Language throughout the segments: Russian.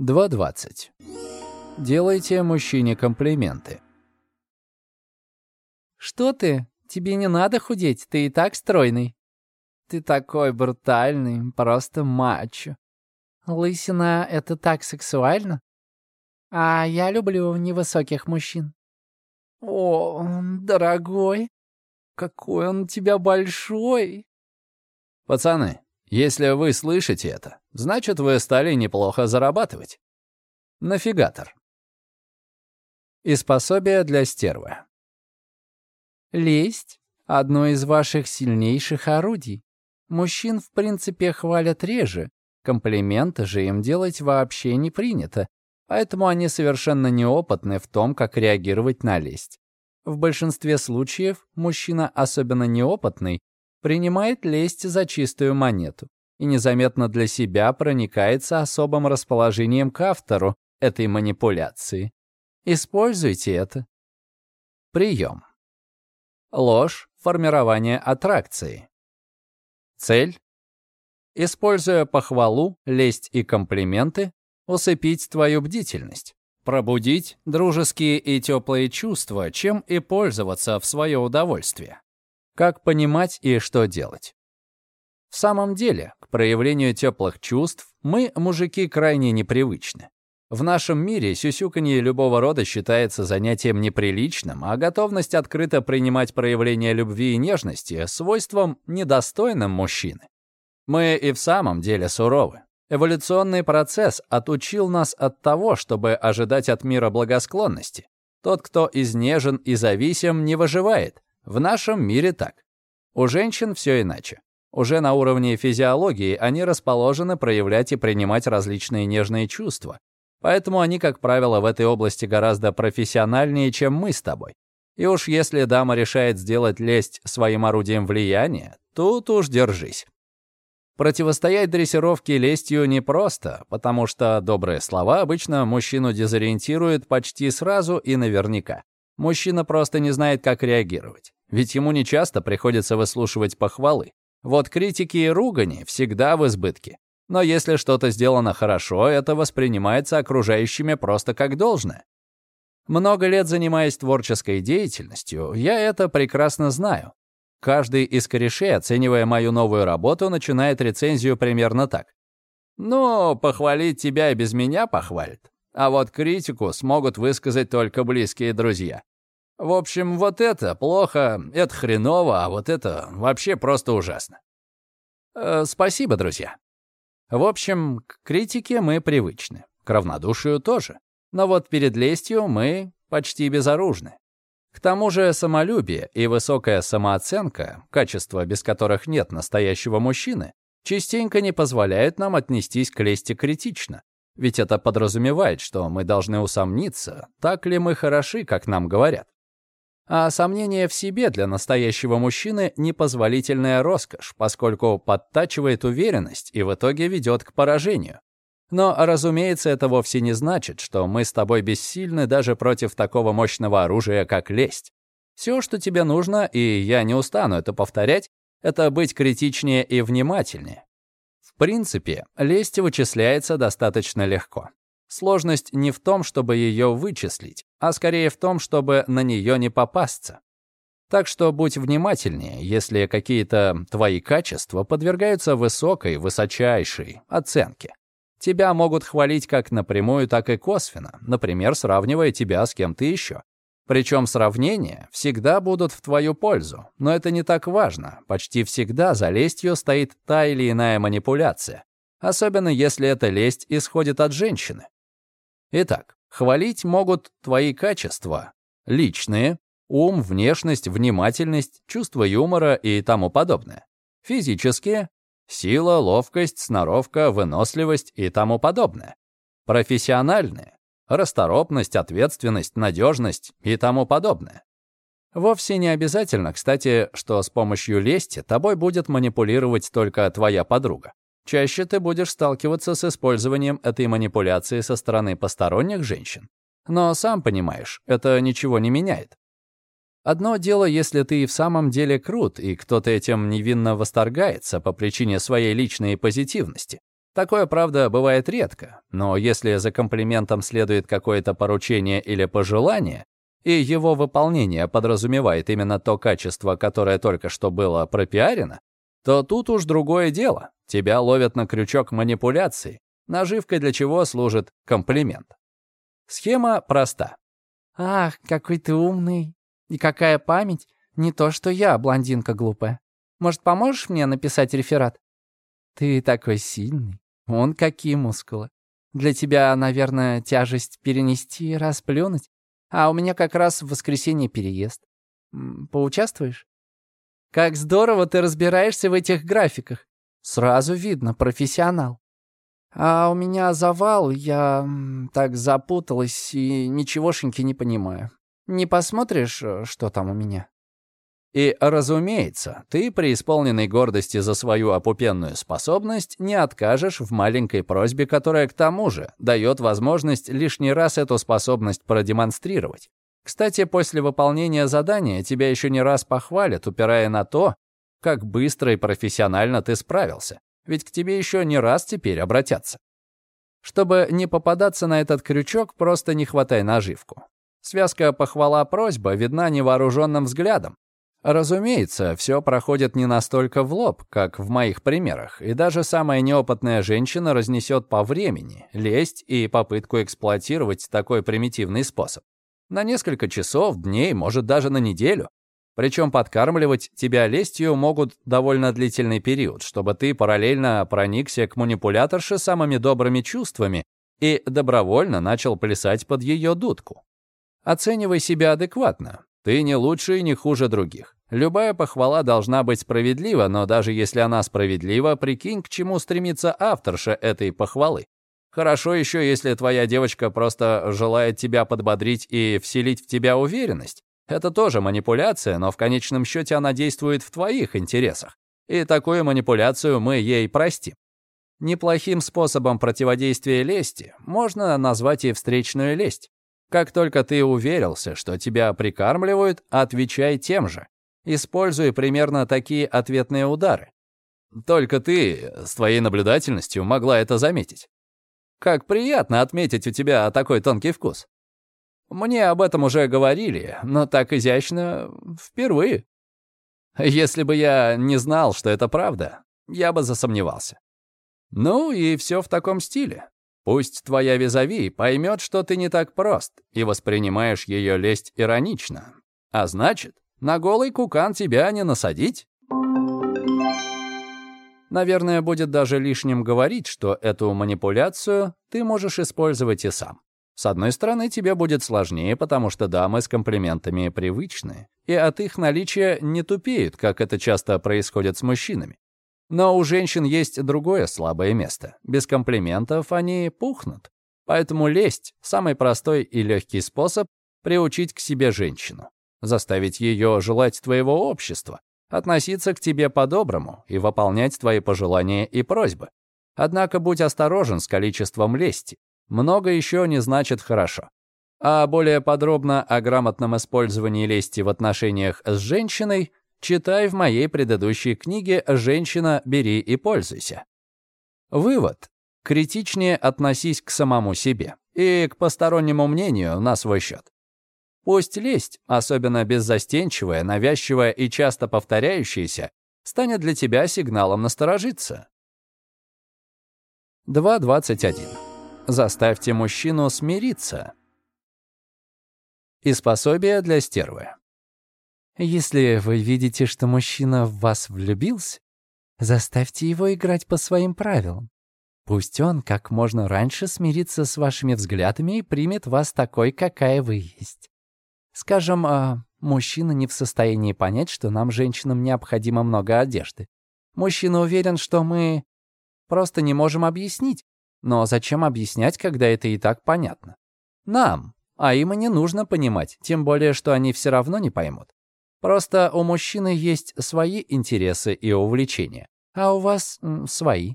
2.20. Делайте мужчине комплименты. «Что ты? Тебе не надо худеть, ты и так стройный. Ты такой брутальный, просто мачо. Лысина — это так сексуально. А я люблю невысоких мужчин. О, дорогой, какой он у тебя большой. Пацаны, если вы слышите это, значит, вы стали неплохо зарабатывать. Нафигатор. И пособие для стервы. Лесть — одно из ваших сильнейших орудий. Мужчин, в принципе, хвалят реже. Комплименты же им делать вообще не принято, поэтому они совершенно неопытны в том, как реагировать на лесть. В большинстве случаев мужчина, особенно неопытный, принимает лесть за чистую монету и незаметно для себя проникается особым расположением к автору этой манипуляции. Используйте это. Прием. Ложь формирования аттракции. Цель. Используя похвалу, лесть и комплименты, усыпить твою бдительность, пробудить дружеские и теплые чувства, чем и пользоваться в свое удовольствие. Как понимать и что делать? В самом деле, к проявлению теплых чувств мы, мужики, крайне непривычны. В нашем мире сюсюканье любого рода считается занятием неприличным, а готовность открыто принимать проявление любви и нежности — свойством недостойным мужчины. Мы и в самом деле суровы. Эволюционный процесс отучил нас от того, чтобы ожидать от мира благосклонности. Тот, кто изнежен и зависим, не выживает, в нашем мире так. У женщин все иначе. Уже на уровне физиологии они расположены проявлять и принимать различные нежные чувства. Поэтому они, как правило, в этой области гораздо профессиональнее, чем мы с тобой. И уж если дама решает сделать лесть своим орудием влияния, тут уж держись. Противостоять дрессировке лестью непросто, потому что добрые слова обычно мужчину дезориентируют почти сразу и наверняка. Мужчина просто не знает, как реагировать. Ведь ему нечасто приходится выслушивать похвалы. Вот критики и ругани всегда в избытке. Но если что-то сделано хорошо, это воспринимается окружающими просто как должное. Много лет занимаясь творческой деятельностью, я это прекрасно знаю. Каждый из корешей, оценивая мою новую работу, начинает рецензию примерно так. «Ну, похвалить тебя и без меня похвалит. А вот критику смогут высказать только близкие друзья. В общем, вот это плохо, это хреново, а вот это вообще просто ужасно. Э, спасибо, друзья. В общем, к критике мы привычны, к равнодушию тоже. Но вот перед лестью мы почти безоружны. К тому же самолюбие и высокая самооценка, качества, без которых нет настоящего мужчины, частенько не позволяют нам отнестись к лести критично. Ведь это подразумевает, что мы должны усомниться, так ли мы хороши, как нам говорят. А сомнение в себе для настоящего мужчины — непозволительная роскошь, поскольку подтачивает уверенность и в итоге ведет к поражению. Но, разумеется, это вовсе не значит, что мы с тобой бессильны даже против такого мощного оружия, как лесть. Все, что тебе нужно, и я не устану это повторять, это быть критичнее и внимательнее. В принципе, лесть вычисляется достаточно легко. Сложность не в том, чтобы ее вычислить, а скорее в том, чтобы на нее не попасться. Так что будь внимательнее, если какие-то твои качества подвергаются высокой, высочайшей оценке. Тебя могут хвалить как напрямую, так и косвенно, например, сравнивая тебя с кем-то еще. Причем сравнения всегда будут в твою пользу, но это не так важно. Почти всегда за лестью стоит та или иная манипуляция, особенно если эта лесть исходит от женщины. Итак, хвалить могут твои качества. Личные, ум, внешность, внимательность, чувство юмора и тому подобное. Физические, сила, ловкость, сноровка, выносливость и тому подобное. Профессиональные, расторопность, ответственность, надежность и тому подобное. Вовсе не обязательно, кстати, что с помощью лести тобой будет манипулировать только твоя подруга. Чаще ты будешь сталкиваться с использованием этой манипуляции со стороны посторонних женщин. Но сам понимаешь, это ничего не меняет. Одно дело, если ты в самом деле крут, и кто-то этим невинно восторгается по причине своей личной позитивности. Такое, правда, бывает редко, но если за комплиментом следует какое-то поручение или пожелание, и его выполнение подразумевает именно то качество, которое только что было пропиарено, то тут уж другое дело. Тебя ловят на крючок манипуляции, наживкой для чего служит комплимент. Схема проста. «Ах, какой ты умный! И какая память! Не то, что я, блондинка глупая. Может, поможешь мне написать реферат?» «Ты такой сильный. Он какие мускулы. Для тебя, наверное, тяжесть перенести и расплюнуть. А у меня как раз в воскресенье переезд. Поучаствуешь? Как здорово ты разбираешься в этих графиках. Сразу видно, профессионал. А у меня завал, я так запуталась и ничегошеньки не понимаю. Не посмотришь, э, что там у меня? И, разумеется, ты, при исполненной гордости за свою опупенную способность, не откажешь в маленькой просьбе, которая, к тому же, дает возможность лишний раз эту способность продемонстрировать. Кстати, после выполнения задания тебя еще не раз похвалят, упирая на то, как быстро и профессионально ты справился. Ведь к тебе еще не раз теперь обратятся. Чтобы не попадаться на этот крючок, просто не хватай наживку. Связка похвала-просьба видна невооруженным взглядом, Разумеется, все проходит не настолько в лоб, как в моих примерах, и даже самая неопытная женщина разнесет по времени, лесть и попытку эксплуатировать такой примитивный способ. На несколько часов, дней, может даже на неделю. Причем подкармливать тебя лестью могут довольно длительный период, чтобы ты параллельно проникся к манипуляторше самыми добрыми чувствами и добровольно начал плясать под ее дудку. Оценивай себя адекватно. Ты не лучше и не хуже других. Любая похвала должна быть справедлива, но даже если она справедлива, прикинь, к чему стремится авторша этой похвалы. Хорошо еще, если твоя девочка просто желает тебя подбодрить и вселить в тебя уверенность. Это тоже манипуляция, но в конечном счете она действует в твоих интересах. И такую манипуляцию мы ей простим. Неплохим способом противодействия лести можно назвать и встречную лесть. Как только ты уверился, что тебя прикармливают, отвечай тем же. Используй примерно такие ответные удары. Только ты с твоей наблюдательностью могла это заметить. Как приятно отметить у тебя такой тонкий вкус. Мне об этом уже говорили, но так изящно впервые. Если бы я не знал, что это правда, я бы засомневался. Ну и все в таком стиле. Пусть твоя визави поймет, что ты не так прост, и воспринимаешь ее лесть иронично. А значит, на голый кукан тебя не насадить. Наверное, будет даже лишним говорить, что эту манипуляцию ты можешь использовать и сам. С одной стороны, тебе будет сложнее, потому что дамы с комплиментами привычны, и от их наличия не тупеют, как это часто происходит с мужчинами. Но у женщин есть другое слабое место. Без комплиментов они пухнут. Поэтому лесть — самый простой и легкий способ приучить к себе женщину. Заставить ее желать твоего общества, относиться к тебе по-доброму и выполнять твои пожелания и просьбы. Однако будь осторожен с количеством лести. Много еще не значит хорошо. А более подробно о грамотном использовании лести в отношениях с женщиной Читай в моей предыдущей книге «Женщина, бери и пользуйся». Вывод. Критичнее относись к самому себе и к постороннему мнению на свой счет. Пусть лесть, особенно беззастенчивая, навязчивая и часто повторяющаяся, станет для тебя сигналом насторожиться. 2.21. Заставьте мужчину смириться. Из пособия для стервы. Если вы видите, что мужчина в вас влюбился, заставьте его играть по своим правилам. Пусть он как можно раньше смирится с вашими взглядами и примет вас такой, какая вы есть. Скажем, а, мужчина не в состоянии понять, что нам, женщинам, необходимо много одежды. Мужчина уверен, что мы просто не можем объяснить. Но зачем объяснять, когда это и так понятно? Нам, а им и не нужно понимать, тем более, что они все равно не поймут. Просто у мужчины есть свои интересы и увлечения, а у вас свои.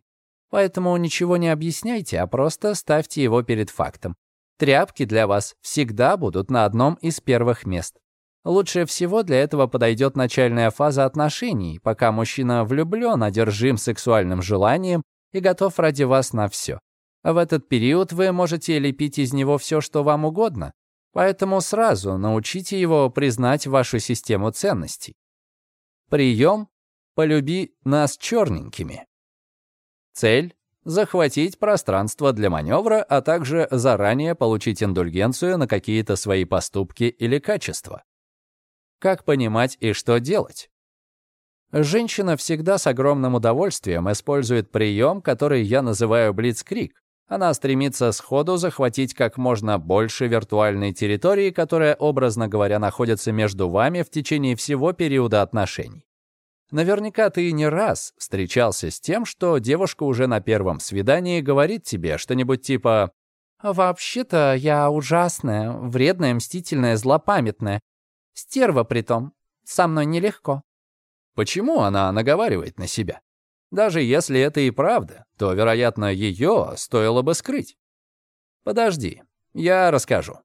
Поэтому ничего не объясняйте, а просто ставьте его перед фактом. Тряпки для вас всегда будут на одном из первых мест. Лучше всего для этого подойдет начальная фаза отношений, пока мужчина влюблен, одержим сексуальным желанием и готов ради вас на все. В этот период вы можете лепить из него все, что вам угодно, поэтому сразу научите его признать вашу систему ценностей. Прием «Полюби нас черненькими». Цель — захватить пространство для маневра, а также заранее получить индульгенцию на какие-то свои поступки или качества. Как понимать и что делать? Женщина всегда с огромным удовольствием использует прием, который я называю блицкрик. Она стремится сходу захватить как можно больше виртуальной территории, которая, образно говоря, находится между вами в течение всего периода отношений. Наверняка ты не раз встречался с тем, что девушка уже на первом свидании говорит тебе что-нибудь типа «Вообще-то я ужасная, вредная, мстительная, злопамятная. Стерва притом. Со мной нелегко». Почему она наговаривает на себя? Даже если это и правда, то, вероятно, ее стоило бы скрыть. Подожди, я расскажу.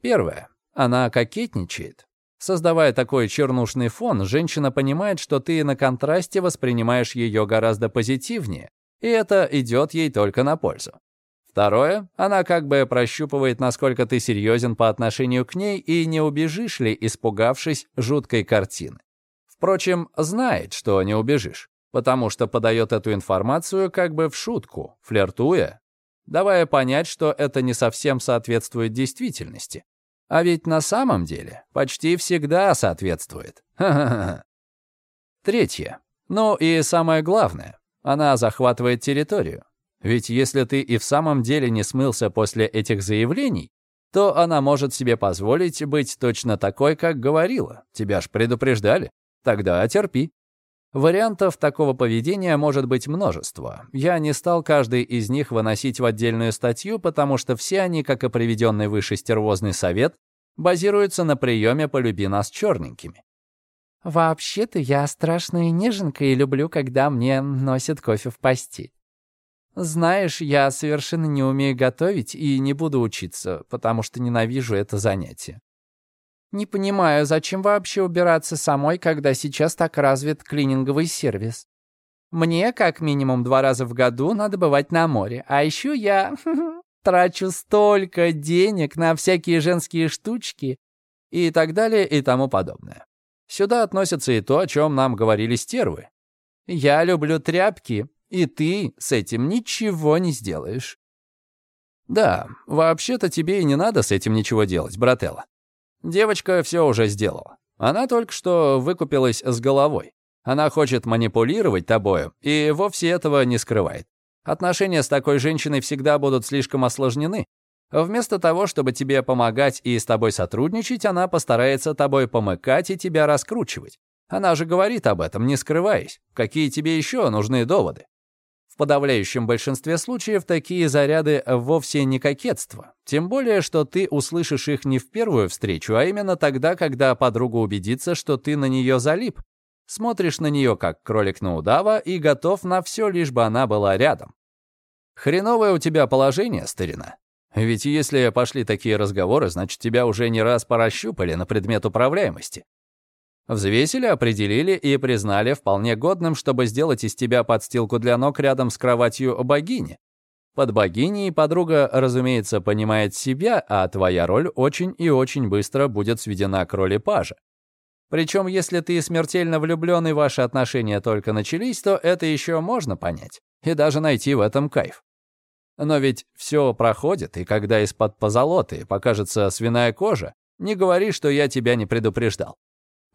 Первое. Она кокетничает. Создавая такой чернушный фон, женщина понимает, что ты на контрасте воспринимаешь ее гораздо позитивнее, и это идет ей только на пользу. Второе, она как бы прощупывает, насколько ты серьезен по отношению к ней и не убежишь ли, испугавшись жуткой картины. Впрочем, знает, что не убежишь потому что подает эту информацию как бы в шутку, флиртуя, давая понять, что это не совсем соответствует действительности. А ведь на самом деле почти всегда соответствует. Ха-ха-ха. Третье. Ну и самое главное, она захватывает территорию. Ведь если ты и в самом деле не смылся после этих заявлений, то она может себе позволить быть точно такой, как говорила. Тебя ж предупреждали. Тогда терпи. Вариантов такого поведения может быть множество. Я не стал каждый из них выносить в отдельную статью, потому что все они, как и приведенный выше стервозный совет, базируются на приеме «полюби нас черненькими». «Вообще-то я страшная неженка и люблю, когда мне носят кофе в постель. Знаешь, я совершенно не умею готовить и не буду учиться, потому что ненавижу это занятие. Не понимаю, зачем вообще убираться самой, когда сейчас так развит клининговый сервис. Мне, как минимум два раза в году, надо бывать на море. А еще я трачу столько денег на всякие женские штучки и так далее и тому подобное. Сюда относится и то, о чем нам говорили стервы. Я люблю тряпки, и ты с этим ничего не сделаешь. Да, вообще-то тебе и не надо с этим ничего делать, брателла. Девочка все уже сделала. Она только что выкупилась с головой. Она хочет манипулировать тобою и вовсе этого не скрывает. Отношения с такой женщиной всегда будут слишком осложнены. Вместо того, чтобы тебе помогать и с тобой сотрудничать, она постарается тобой помыкать и тебя раскручивать. Она же говорит об этом, не скрываясь. Какие тебе еще нужны доводы? В подавляющем большинстве случаев такие заряды вовсе не кокетство. Тем более, что ты услышишь их не в первую встречу, а именно тогда, когда подруга убедится, что ты на нее залип. Смотришь на нее, как кролик на удава, и готов на все, лишь бы она была рядом. Хреновое у тебя положение, старина. Ведь если пошли такие разговоры, значит, тебя уже не раз поращупали на предмет управляемости. Взвесили, определили и признали вполне годным, чтобы сделать из тебя подстилку для ног рядом с кроватью богини. Под богиней подруга, разумеется, понимает себя, а твоя роль очень и очень быстро будет сведена к роли пажа. Причем, если ты смертельно влюблен и ваши отношения только начались, то это еще можно понять и даже найти в этом кайф. Но ведь все проходит, и когда из-под позолоты покажется свиная кожа, не говори, что я тебя не предупреждал.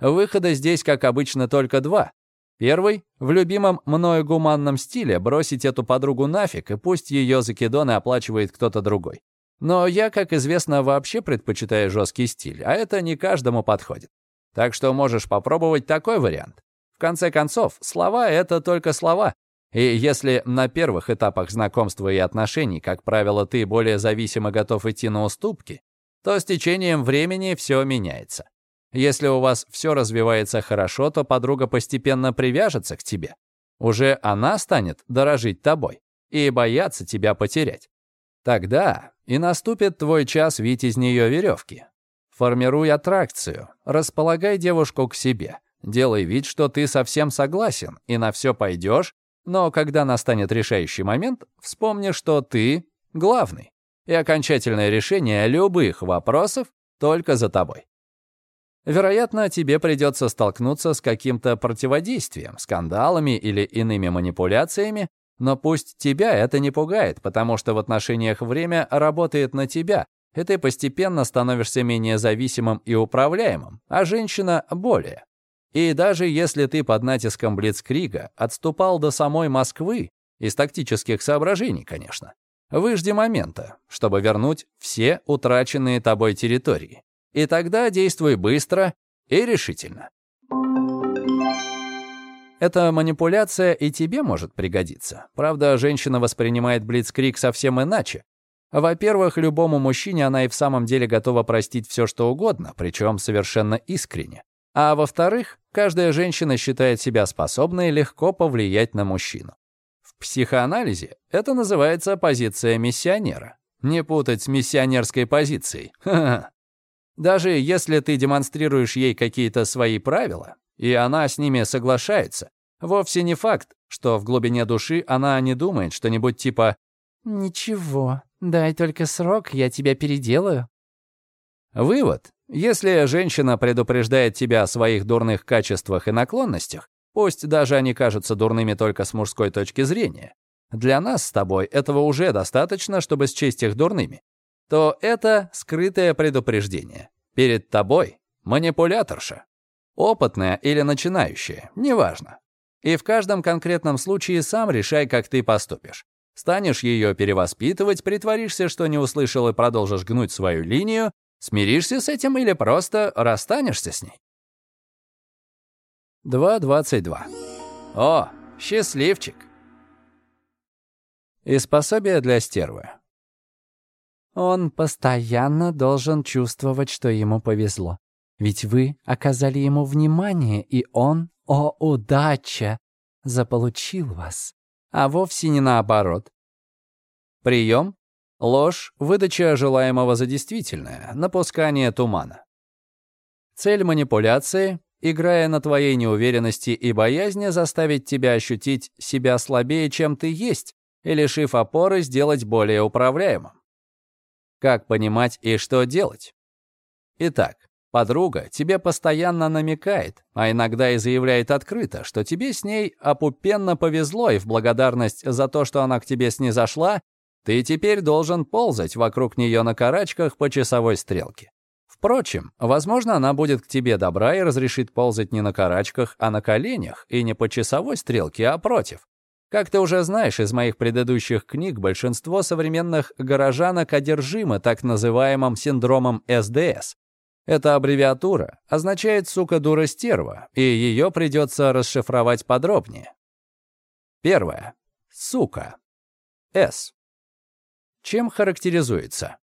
Выхода здесь, как обычно, только два. Первый — в любимом мною гуманном стиле бросить эту подругу нафиг, и пусть ее закидоны оплачивает кто-то другой. Но я, как известно, вообще предпочитаю жесткий стиль, а это не каждому подходит. Так что можешь попробовать такой вариант. В конце концов, слова — это только слова. И если на первых этапах знакомства и отношений, как правило, ты более зависимо готов идти на уступки, то с течением времени все меняется. Если у вас все развивается хорошо, то подруга постепенно привяжется к тебе. Уже она станет дорожить тобой и бояться тебя потерять. Тогда и наступит твой час вить из нее веревки. Формируй аттракцию, располагай девушку к себе, делай вид, что ты совсем согласен и на все пойдешь, Но когда настанет решающий момент, вспомни, что ты главный. И окончательное решение любых вопросов только за тобой. Вероятно, тебе придется столкнуться с каким-то противодействием, скандалами или иными манипуляциями, но пусть тебя это не пугает, потому что в отношениях время работает на тебя, и ты постепенно становишься менее зависимым и управляемым, а женщина — более. И даже если ты под натиском Блицкрига отступал до самой Москвы, из тактических соображений, конечно, выжди момента, чтобы вернуть все утраченные тобой территории. И тогда действуй быстро и решительно. Эта манипуляция и тебе может пригодиться. Правда, женщина воспринимает Блицкрик совсем иначе. Во-первых, любому мужчине она и в самом деле готова простить все, что угодно, причем совершенно искренне. А во-вторых, каждая женщина считает себя способной легко повлиять на мужчину. В психоанализе это называется позиция миссионера. Не путать с миссионерской позицией. Ха -ха. Даже если ты демонстрируешь ей какие-то свои правила, и она с ними соглашается, вовсе не факт, что в глубине души она не думает что-нибудь типа «Ничего, дай только срок, я тебя переделаю». Вывод. Если женщина предупреждает тебя о своих дурных качествах и наклонностях, пусть даже они кажутся дурными только с мужской точки зрения, для нас с тобой этого уже достаточно, чтобы счесть их дурными, то это скрытое предупреждение. Перед тобой манипуляторша. Опытная или начинающая, неважно. И в каждом конкретном случае сам решай, как ты поступишь. Станешь ее перевоспитывать, притворишься, что не услышал и продолжишь гнуть свою линию, смиришься с этим или просто расстанешься с ней. 2.22. О, счастливчик. Из пособия для стервы. Он постоянно должен чувствовать, что ему повезло. Ведь вы оказали ему внимание, и он, о удача, заполучил вас, а вовсе не наоборот. Прием — ложь, выдача желаемого за действительное, напускание тумана. Цель манипуляции — играя на твоей неуверенности и боязни, заставить тебя ощутить себя слабее, чем ты есть, и, лишив опоры, сделать более управляемым. Как понимать и что делать? Итак, подруга тебе постоянно намекает, а иногда и заявляет открыто, что тебе с ней опупенно повезло, и в благодарность за то, что она к тебе снизошла, ты теперь должен ползать вокруг нее на карачках по часовой стрелке. Впрочем, возможно, она будет к тебе добра и разрешит ползать не на карачках, а на коленях, и не по часовой стрелке, а против. Как ты уже знаешь из моих предыдущих книг, большинство современных горожанок одержимы так называемым синдромом СДС. Эта аббревиатура означает «сука дура стерва», и ее придется расшифровать подробнее. Первое. Сука. С. Чем характеризуется?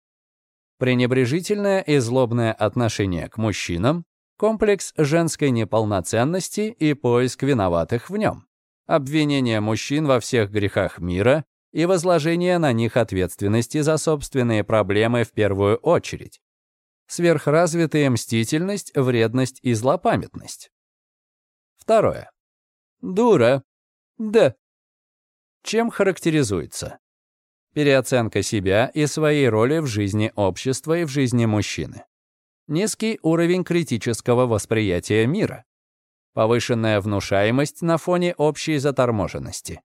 Пренебрежительное и злобное отношение к мужчинам, комплекс женской неполноценности и поиск виноватых в нем обвинение мужчин во всех грехах мира и возложение на них ответственности за собственные проблемы в первую очередь. Сверхразвитая мстительность, вредность и злопамятность. Второе. Дура. Да. Чем характеризуется? Переоценка себя и своей роли в жизни общества и в жизни мужчины. Низкий уровень критического восприятия мира повышенная внушаемость на фоне общей заторможенности,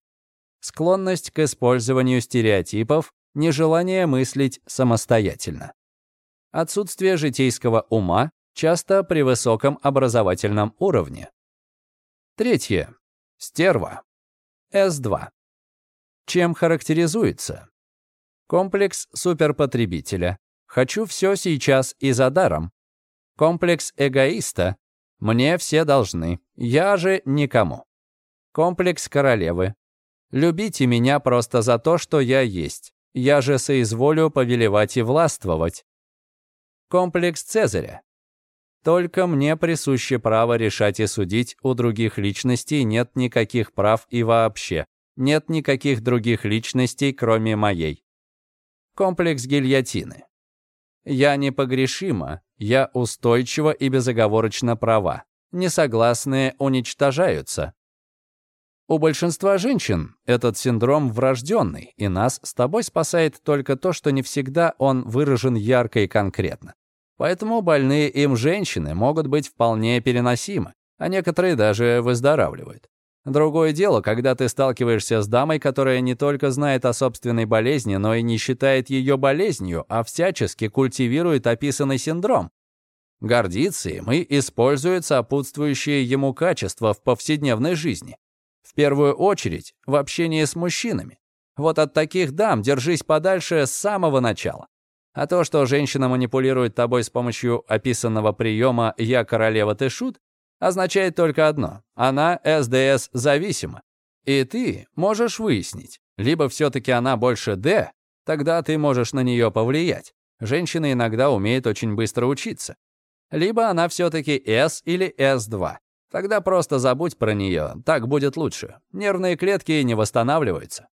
склонность к использованию стереотипов, нежелание мыслить самостоятельно, отсутствие житейского ума, часто при высоком образовательном уровне. Третье. Стерва. С2. Чем характеризуется? Комплекс суперпотребителя. Хочу все сейчас и за даром. Комплекс эгоиста. Мне все должны, я же никому. Комплекс королевы. Любите меня просто за то, что я есть. Я же соизволю повелевать и властвовать. Комплекс Цезаря. Только мне присуще право решать и судить, у других личностей нет никаких прав и вообще. Нет никаких других личностей, кроме моей. Комплекс гильотины. Я непогрешима, я устойчива и безоговорочно права. Несогласные уничтожаются. У большинства женщин этот синдром врожденный, и нас с тобой спасает только то, что не всегда он выражен ярко и конкретно. Поэтому больные им женщины могут быть вполне переносимы, а некоторые даже выздоравливают. Другое дело, когда ты сталкиваешься с дамой, которая не только знает о собственной болезни, но и не считает ее болезнью, а всячески культивирует описанный синдром. Гордится им и использует сопутствующие ему качества в повседневной жизни. В первую очередь в общении с мужчинами. Вот от таких дам держись подальше с самого начала. А то, что женщина манипулирует тобой с помощью описанного приема «я королева, ты шут», означает только одно – она СДС-зависима. И ты можешь выяснить, либо все-таки она больше Д, тогда ты можешь на нее повлиять. Женщины иногда умеют очень быстро учиться. Либо она все-таки С или С2. Тогда просто забудь про нее, так будет лучше. Нервные клетки не восстанавливаются.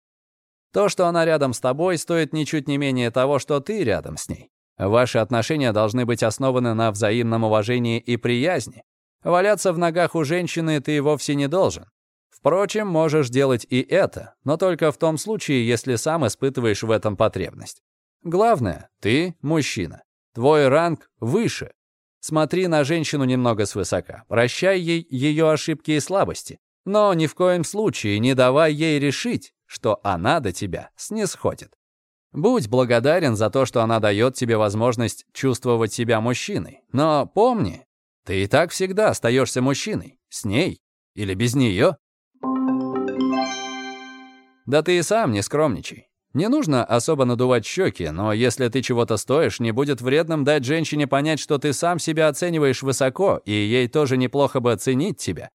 То, что она рядом с тобой, стоит ничуть не менее того, что ты рядом с ней. Ваши отношения должны быть основаны на взаимном уважении и приязни. Валяться в ногах у женщины ты вовсе не должен. Впрочем, можешь делать и это, но только в том случае, если сам испытываешь в этом потребность. Главное, ты мужчина. Твой ранг выше. Смотри на женщину немного свысока. Прощай ей ее ошибки и слабости. Но ни в коем случае не давай ей решить, что она до тебя снисходит. Будь благодарен за то, что она дает тебе возможность чувствовать себя мужчиной. Но помни, ты и так всегда остаешься мужчиной. С ней или без нее. Да ты и сам не скромничай. Не нужно особо надувать щеки, но если ты чего-то стоишь, не будет вредным дать женщине понять, что ты сам себя оцениваешь высоко, и ей тоже неплохо бы оценить тебя.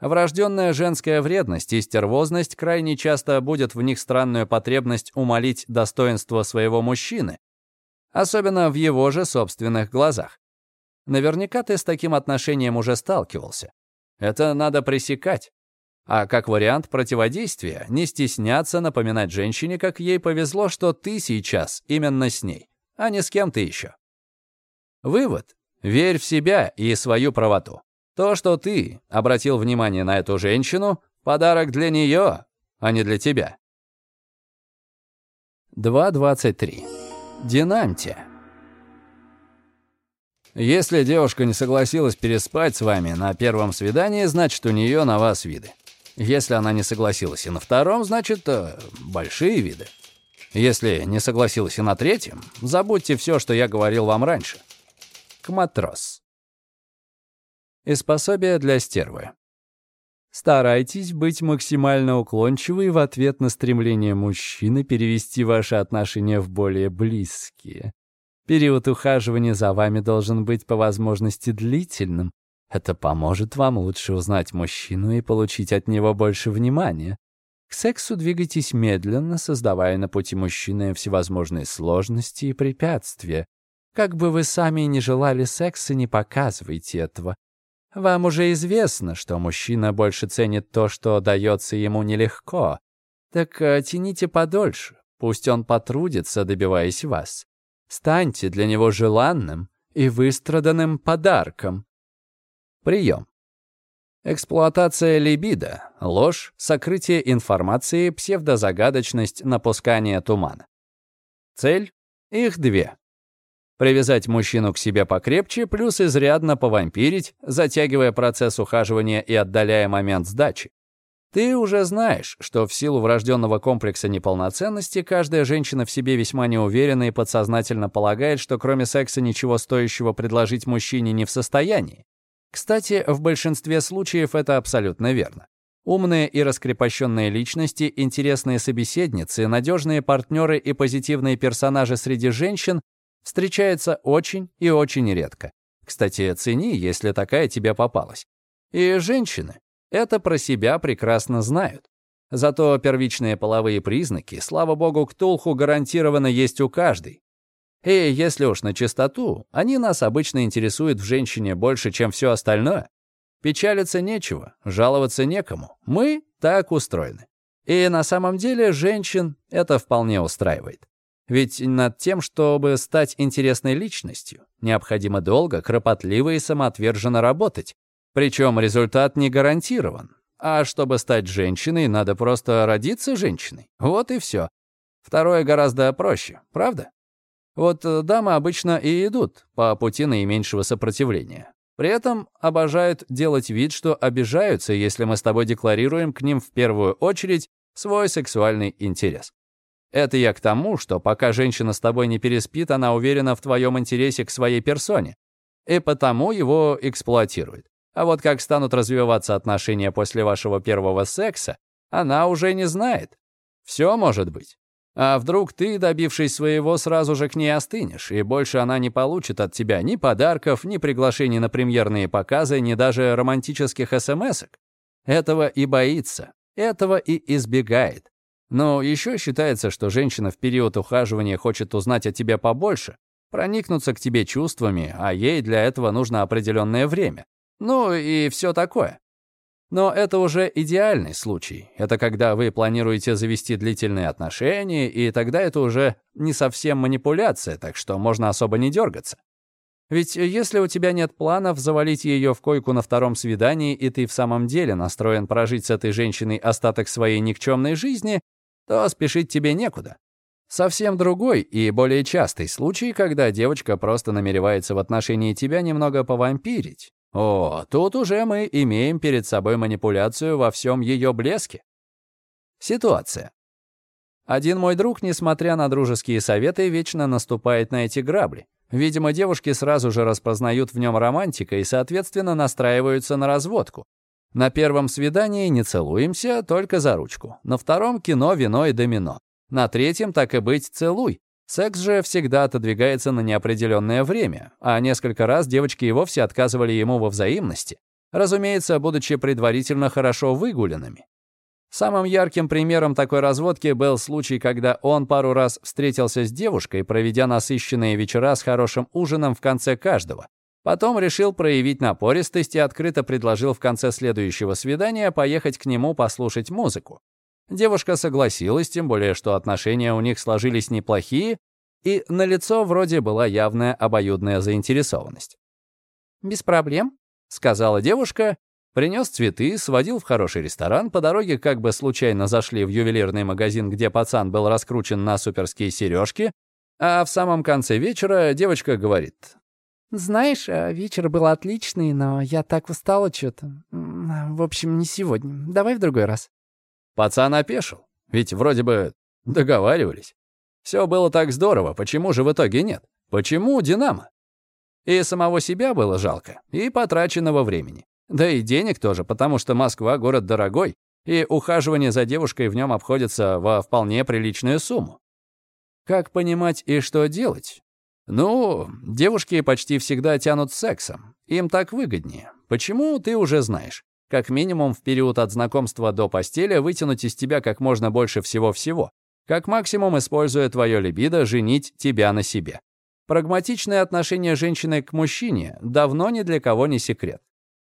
Врожденная женская вредность и стервозность крайне часто будет в них странную потребность умолить достоинство своего мужчины, особенно в его же собственных глазах. Наверняка ты с таким отношением уже сталкивался. Это надо пресекать. А как вариант противодействия, не стесняться напоминать женщине, как ей повезло, что ты сейчас именно с ней, а не с кем-то еще. Вывод. Верь в себя и свою правоту. То, что ты обратил внимание на эту женщину, подарок для нее, а не для тебя. 2.23. Динамте. Если девушка не согласилась переспать с вами на первом свидании, значит, у нее на вас виды. Если она не согласилась и на втором, значит, э, большие виды. Если не согласилась и на третьем, забудьте все, что я говорил вам раньше. Кматрос. Из пособия для стервы. Старайтесь быть максимально уклончивы в ответ на стремление мужчины перевести ваши отношения в более близкие. Период ухаживания за вами должен быть по возможности длительным. Это поможет вам лучше узнать мужчину и получить от него больше внимания. К сексу двигайтесь медленно, создавая на пути мужчины всевозможные сложности и препятствия. Как бы вы сами не желали секса, не показывайте этого. Вам уже известно, что мужчина больше ценит то, что дается ему нелегко. Так э, тяните подольше, пусть он потрудится, добиваясь вас. Станьте для него желанным и выстраданным подарком. Прием. Эксплуатация либидо, ложь, сокрытие информации, псевдозагадочность, напускание тумана. Цель? Их две. Привязать мужчину к себе покрепче, плюс изрядно повампирить, затягивая процесс ухаживания и отдаляя момент сдачи. Ты уже знаешь, что в силу врожденного комплекса неполноценности каждая женщина в себе весьма неуверена и подсознательно полагает, что кроме секса ничего стоящего предложить мужчине не в состоянии. Кстати, в большинстве случаев это абсолютно верно. Умные и раскрепощенные личности, интересные собеседницы, надежные партнеры и позитивные персонажи среди женщин встречаются очень и очень редко. Кстати, цени, если такая тебе попалась. И женщины, это про себя прекрасно знают. Зато первичные половые признаки, слава богу, Ктулху гарантированно есть у каждой. И если уж на чистоту, они нас обычно интересуют в женщине больше, чем все остальное. Печалиться нечего, жаловаться некому. Мы так устроены. И на самом деле женщин это вполне устраивает. Ведь над тем, чтобы стать интересной личностью, необходимо долго, кропотливо и самоотверженно работать, причем результат не гарантирован. А чтобы стать женщиной, надо просто родиться женщиной. Вот и все. Второе гораздо проще, правда? Вот э, дамы обычно и идут по пути наименьшего сопротивления. При этом обожают делать вид, что обижаются, если мы с тобой декларируем к ним в первую очередь свой сексуальный интерес. Это я к тому, что пока женщина с тобой не переспит, она уверена в твоем интересе к своей персоне, и потому его эксплуатирует. А вот как станут развиваться отношения после вашего первого секса, она уже не знает. Все может быть. А вдруг ты, добившись своего, сразу же к ней остынешь, и больше она не получит от тебя ни подарков, ни приглашений на премьерные показы, ни даже романтических смс-ок? Этого и боится, этого и избегает. Но еще считается, что женщина в период ухаживания хочет узнать о тебе побольше, проникнуться к тебе чувствами, а ей для этого нужно определенное время. Ну и все такое. Но это уже идеальный случай. Это когда вы планируете завести длительные отношения, и тогда это уже не совсем манипуляция, так что можно особо не дергаться. Ведь если у тебя нет планов завалить ее в койку на втором свидании, и ты в самом деле настроен прожить с этой женщиной остаток своей никчемной жизни, то спешить тебе некуда. Совсем другой и более частый случай, когда девочка просто намеревается в отношении тебя немного повампирить. О, тут уже мы имеем перед собой манипуляцию во всем ее блеске. Ситуация. Один мой друг, несмотря на дружеские советы, вечно наступает на эти грабли. Видимо, девушки сразу же распознают в нем романтика и, соответственно, настраиваются на разводку. На первом свидании не целуемся, только за ручку. На втором — кино, вино и домино. На третьем, так и быть, целуй. Секс же всегда отодвигается на неопределенное время, а несколько раз девочки и вовсе отказывали ему во взаимности, разумеется, будучи предварительно хорошо выгуленными. Самым ярким примером такой разводки был случай, когда он пару раз встретился с девушкой, проведя насыщенные вечера с хорошим ужином в конце каждого. Потом решил проявить напористость и открыто предложил в конце следующего свидания поехать к нему послушать музыку. Девушка согласилась, тем более, что отношения у них сложились неплохие, и на лицо вроде была явная обоюдная заинтересованность. «Без проблем», — сказала девушка, принес цветы, сводил в хороший ресторан, по дороге как бы случайно зашли в ювелирный магазин, где пацан был раскручен на суперские сережки, а в самом конце вечера девочка говорит, «Знаешь, э, вечер был отличный, но я так устала что-то. В общем, не сегодня. Давай в другой раз». Пацан опешил. Ведь вроде бы договаривались. Все было так здорово, почему же в итоге нет? Почему «Динамо»? И самого себя было жалко, и потраченного времени. Да и денег тоже, потому что Москва — город дорогой, и ухаживание за девушкой в нем обходится во вполне приличную сумму. Как понимать и что делать? Ну, девушки почти всегда тянут сексом. Им так выгоднее. Почему, ты уже знаешь. Как минимум, в период от знакомства до постели вытянуть из тебя как можно больше всего-всего. Как максимум, используя твое либидо, женить тебя на себе. Прагматичное отношение женщины к мужчине давно ни для кого не секрет.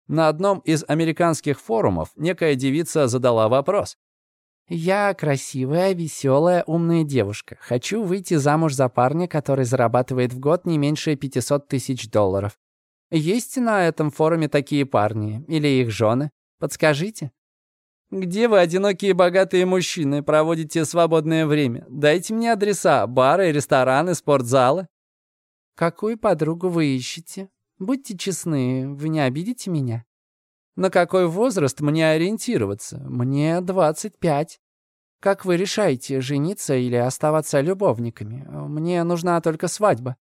На одном из американских форумов некая девица задала вопрос. «Я красивая, веселая, умная девушка. Хочу выйти замуж за парня, который зарабатывает в год не меньше 500 тысяч долларов. Есть на этом форуме такие парни? Или их жены? Подскажите. Где вы, одинокие богатые мужчины, проводите свободное время? Дайте мне адреса, бары, рестораны, спортзалы. Какую подругу вы ищете? Будьте честны, вы не обидите меня? На какой возраст мне ориентироваться? Мне 25. Как вы решаете, жениться или оставаться любовниками? Мне нужна только свадьба.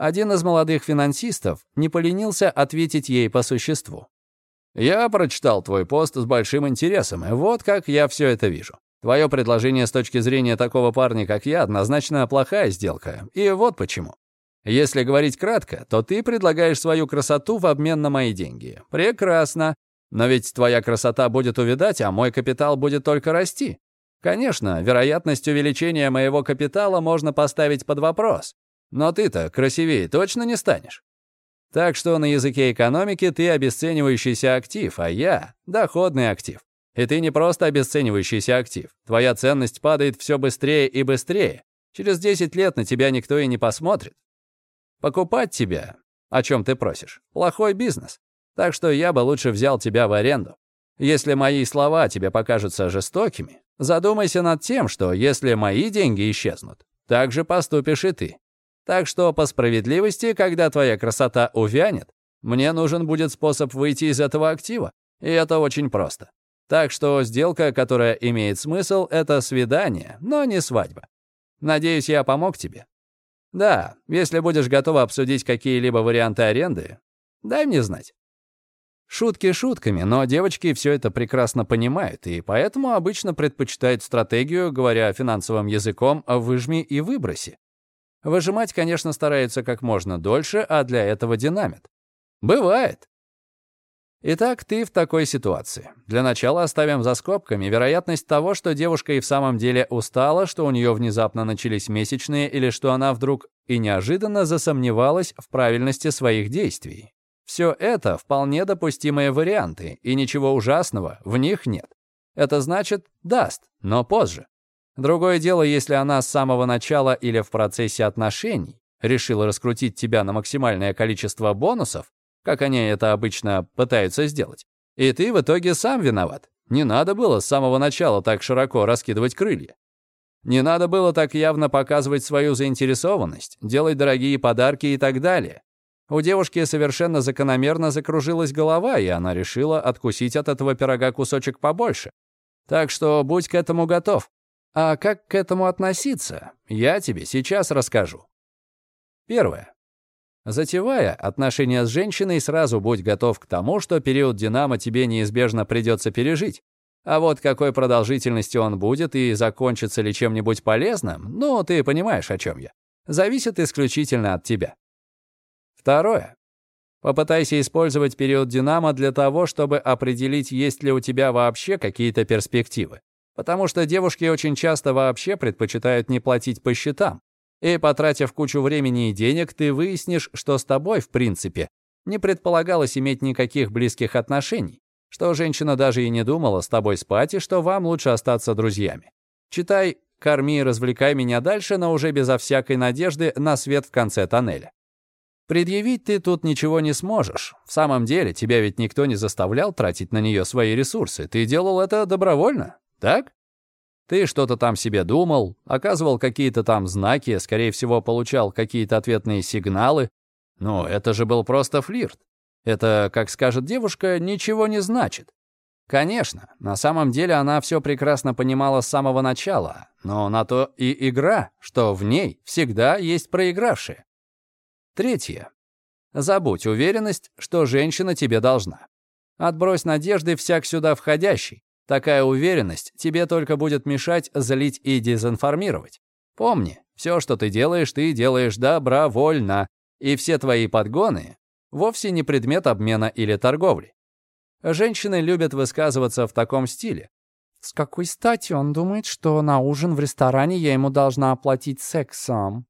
Один из молодых финансистов не поленился ответить ей по существу. «Я прочитал твой пост с большим интересом, и вот как я все это вижу. Твое предложение с точки зрения такого парня, как я, однозначно плохая сделка. И вот почему. Если говорить кратко, то ты предлагаешь свою красоту в обмен на мои деньги. Прекрасно. Но ведь твоя красота будет увядать, а мой капитал будет только расти. Конечно, вероятность увеличения моего капитала можно поставить под вопрос. Но ты-то красивее точно не станешь. Так что на языке экономики ты обесценивающийся актив, а я — доходный актив. И ты не просто обесценивающийся актив. Твоя ценность падает все быстрее и быстрее. Через 10 лет на тебя никто и не посмотрит. Покупать тебя, о чем ты просишь, плохой бизнес. Так что я бы лучше взял тебя в аренду. Если мои слова тебе покажутся жестокими, задумайся над тем, что если мои деньги исчезнут, так же поступишь и ты. Так что по справедливости, когда твоя красота увянет, мне нужен будет способ выйти из этого актива. И это очень просто. Так что сделка, которая имеет смысл, это свидание, но не свадьба. Надеюсь, я помог тебе. Да, если будешь готова обсудить какие-либо варианты аренды, дай мне знать. Шутки шутками, но девочки все это прекрасно понимают, и поэтому обычно предпочитают стратегию, говоря финансовым языком, «выжми и выброси». Выжимать, конечно, стараются как можно дольше, а для этого динамит. Бывает. Итак, ты в такой ситуации. Для начала оставим за скобками вероятность того, что девушка и в самом деле устала, что у нее внезапно начались месячные или что она вдруг и неожиданно засомневалась в правильности своих действий. Все это вполне допустимые варианты, и ничего ужасного в них нет. Это значит, даст, но позже. Другое дело, если она с самого начала или в процессе отношений решила раскрутить тебя на максимальное количество бонусов, как они это обычно пытаются сделать, и ты в итоге сам виноват. Не надо было с самого начала так широко раскидывать крылья. Не надо было так явно показывать свою заинтересованность, делать дорогие подарки и так далее. У девушки совершенно закономерно закружилась голова, и она решила откусить от этого пирога кусочек побольше. Так что будь к этому готов. А как к этому относиться, я тебе сейчас расскажу. Первое. Затевая отношения с женщиной, сразу будь готов к тому, что период «Динамо» тебе неизбежно придется пережить. А вот какой продолжительности он будет и закончится ли чем-нибудь полезным, ну, ты понимаешь, о чем я, зависит исключительно от тебя. Второе. Попытайся использовать период «Динамо» для того, чтобы определить, есть ли у тебя вообще какие-то перспективы. Потому что девушки очень часто вообще предпочитают не платить по счетам. И, потратив кучу времени и денег, ты выяснишь, что с тобой, в принципе, не предполагалось иметь никаких близких отношений, что женщина даже и не думала с тобой спать, и что вам лучше остаться друзьями. Читай «Корми и развлекай меня дальше», но уже безо всякой надежды на свет в конце тоннеля. Предъявить ты тут ничего не сможешь. В самом деле, тебя ведь никто не заставлял тратить на нее свои ресурсы. Ты делал это добровольно, так? Ты что-то там себе думал, оказывал какие-то там знаки, скорее всего, получал какие-то ответные сигналы. Но это же был просто флирт. Это, как скажет девушка, ничего не значит. Конечно, на самом деле она все прекрасно понимала с самого начала, но на то и игра, что в ней всегда есть проигравшие. Третье. Забудь уверенность, что женщина тебе должна. Отбрось надежды всяк сюда входящий. Такая уверенность тебе только будет мешать злить и дезинформировать. Помни, все, что ты делаешь, ты делаешь добровольно, и все твои подгоны вовсе не предмет обмена или торговли. Женщины любят высказываться в таком стиле. «С какой стати он думает, что на ужин в ресторане я ему должна оплатить сексом?»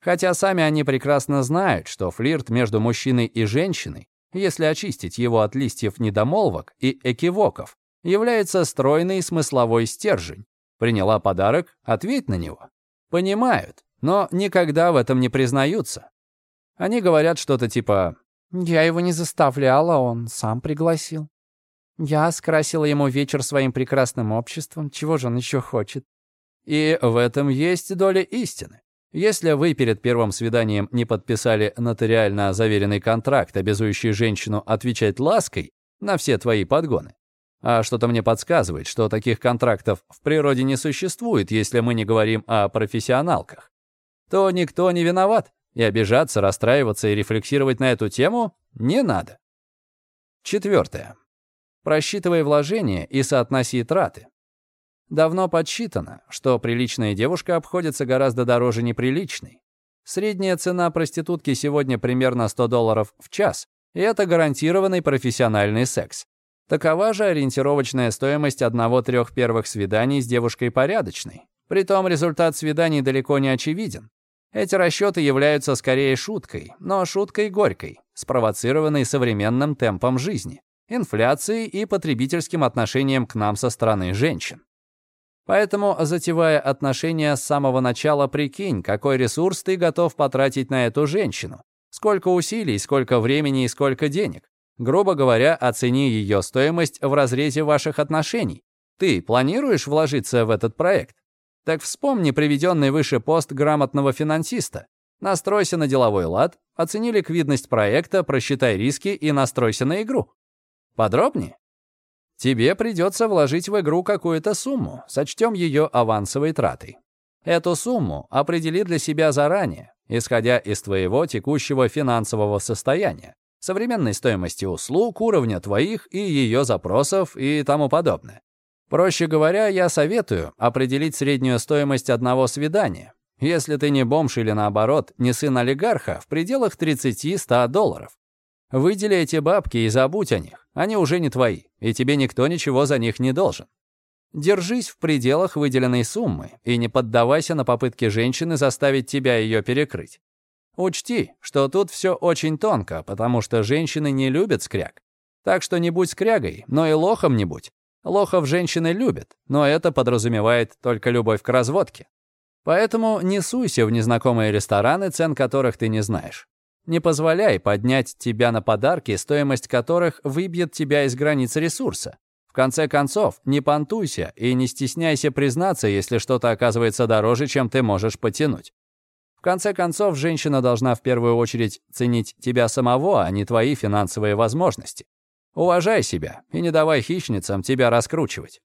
Хотя сами они прекрасно знают, что флирт между мужчиной и женщиной, если очистить его от листьев недомолвок и экивоков, является стройный смысловой стержень. Приняла подарок, ответь на него. Понимают, но никогда в этом не признаются. Они говорят что-то типа «Я его не заставляла, он сам пригласил». Я скрасила ему вечер своим прекрасным обществом, чего же он еще хочет? И в этом есть доля истины. Если вы перед первым свиданием не подписали нотариально заверенный контракт, обязующий женщину отвечать лаской на все твои подгоны, а что-то мне подсказывает, что таких контрактов в природе не существует, если мы не говорим о профессионалках, то никто не виноват, и обижаться, расстраиваться и рефлексировать на эту тему не надо. Четвертое. Просчитывай вложения и соотноси траты. Давно подсчитано, что приличная девушка обходится гораздо дороже неприличной. Средняя цена проститутки сегодня примерно 100 долларов в час, и это гарантированный профессиональный секс. Такова же ориентировочная стоимость одного-трех первых свиданий с девушкой порядочной. Притом результат свиданий далеко не очевиден. Эти расчеты являются скорее шуткой, но шуткой горькой, спровоцированной современным темпом жизни, инфляцией и потребительским отношением к нам со стороны женщин. Поэтому, затевая отношения с самого начала, прикинь, какой ресурс ты готов потратить на эту женщину. Сколько усилий, сколько времени и сколько денег. Грубо говоря, оцени ее стоимость в разрезе ваших отношений. Ты планируешь вложиться в этот проект? Так вспомни приведенный выше пост грамотного финансиста. Настройся на деловой лад, оцени ликвидность проекта, просчитай риски и настройся на игру. Подробнее? Тебе придется вложить в игру какую-то сумму, сочтем ее авансовой тратой. Эту сумму определи для себя заранее, исходя из твоего текущего финансового состояния, современной стоимости услуг, уровня твоих и ее запросов и тому подобное. Проще говоря, я советую определить среднюю стоимость одного свидания, если ты не бомж или наоборот, не сын олигарха, в пределах 30-100 долларов. Выдели эти бабки и забудь о них. Они уже не твои, и тебе никто ничего за них не должен. Держись в пределах выделенной суммы и не поддавайся на попытки женщины заставить тебя ее перекрыть. Учти, что тут все очень тонко, потому что женщины не любят скряг. Так что не будь скрягой, но и лохом не будь. Лохов женщины любят, но это подразумевает только любовь к разводке. Поэтому не суйся в незнакомые рестораны, цен которых ты не знаешь. Не позволяй поднять тебя на подарки, стоимость которых выбьет тебя из границ ресурса. В конце концов, не понтуйся и не стесняйся признаться, если что-то оказывается дороже, чем ты можешь потянуть. Конце концов, женщина должна в первую очередь ценить тебя самого, а не твои финансовые возможности. Уважай себя и не давай хищницам тебя раскручивать.